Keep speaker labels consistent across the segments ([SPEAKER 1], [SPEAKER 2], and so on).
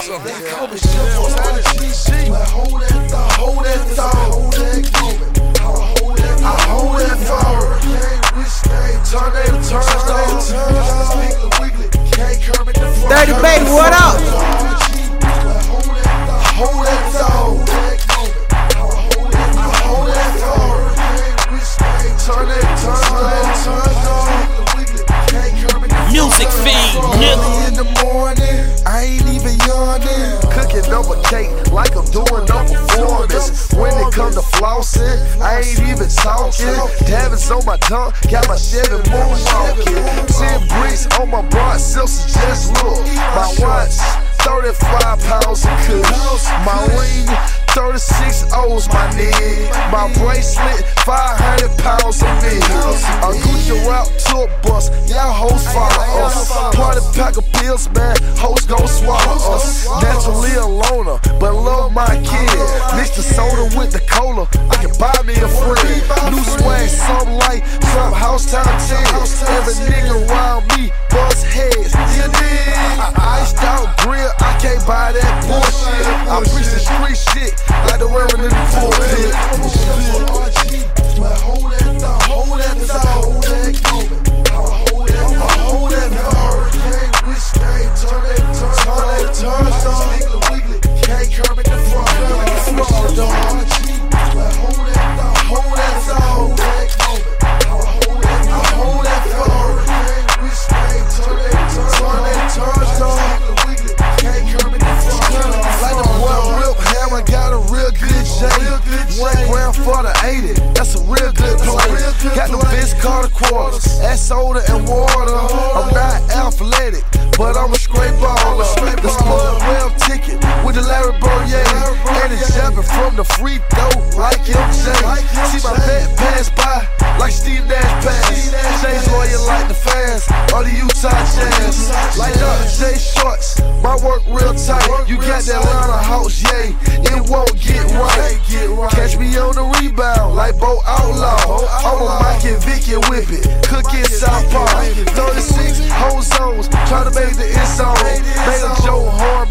[SPEAKER 1] call
[SPEAKER 2] hold that thought, hold that thought. I hold that, I hold that forward.
[SPEAKER 1] like I'm doing no performance. When it come to flossing, I ain't even talking. Davin's on my tongue, got my Chevy moonwalking. Ten bricks on my broad silks, just look. My watch, 35 pounds of kush. My ring, 36 O's, my nigga. My bracelet, 500 pounds of me. A Gucci route to a bus, y'all hoes follow pack of pills, man, hoes gon' swallow us. Naturally a loner, but love my kid. Mix the soda with the cola, I can buy me a friend. New swag, some light, some house time 10. Every nigga around me, buzz heads, you dig? Iced out grill, I can't buy that the car to quarters, that's soda and water. I'm not athletic, but I'm a straight And it's jumping from the free throw like MJ. See my bet pass by like Steve Nash pass. Jay's loyal like the fans, or the Utah Jazz. Like Dr. J Shorts, my work real tight. You got that line of house, yeah, it won't get right.
[SPEAKER 2] Catch me
[SPEAKER 1] on the rebound like Bo Outlaw. I'm a Mike and Vicky whip it, cook it South Park. 36 whole zones, try to make the end zone. Made a Joe Hard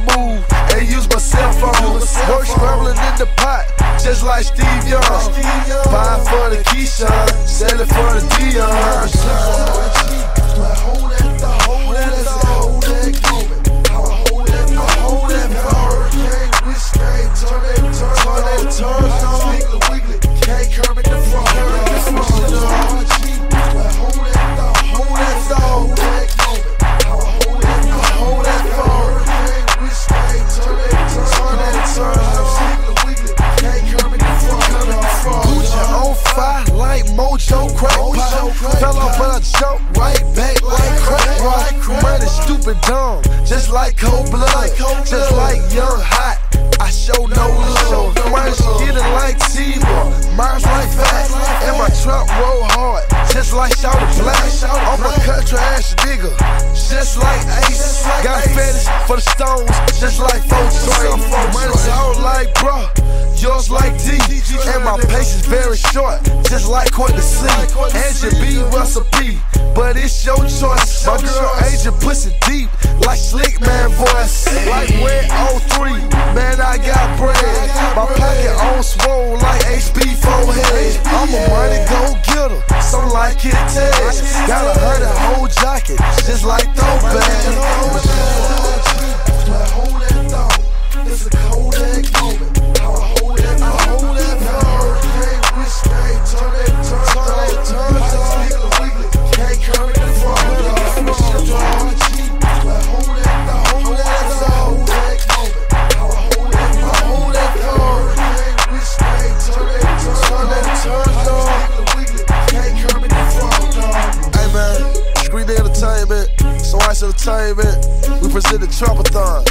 [SPEAKER 1] Fell off but I jumped right back like crack rock. Money stupid dumb, just like cold blood, just like young hot. I show no love. Mine get it like T-Bar, mine's like fat. And my truck roll hard, just like Shout Black. I'm a country ass nigga,
[SPEAKER 2] just like Ace. Got fetish
[SPEAKER 1] for the stones, just like folks. Mine's all like bruh, yours like D. And my patience very short, just like Courtney C. And your B recipe, but it's your choice. My girl Angel pussy deep, like Slick Man voice. Like Red 03, man, I got bread. My pocket on swole like HB forehead. I'm a money go getter, so like it tags. Got a hurt whole jacket, just like throwback.
[SPEAKER 2] Hold that thought, it's a Kodak moment.
[SPEAKER 1] Ice Entertainment, we present the Trap-A-Thon.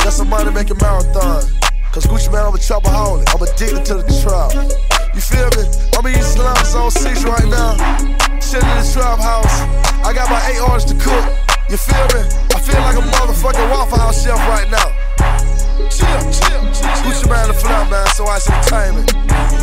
[SPEAKER 1] That's a money making marathon. Cause Gucci Mane, I'm a trapaholic. I'm addicted to the trap. You feel me? I'm in East Slum Zone 6 right now. Chilling in the trap house. I got my eight orders to cook. You feel me? I feel like a motherfucking Waffle House chef right now.
[SPEAKER 2] Chill, chill, chill. Gucci Mane the
[SPEAKER 1] flap, man. So Icey Entertainment.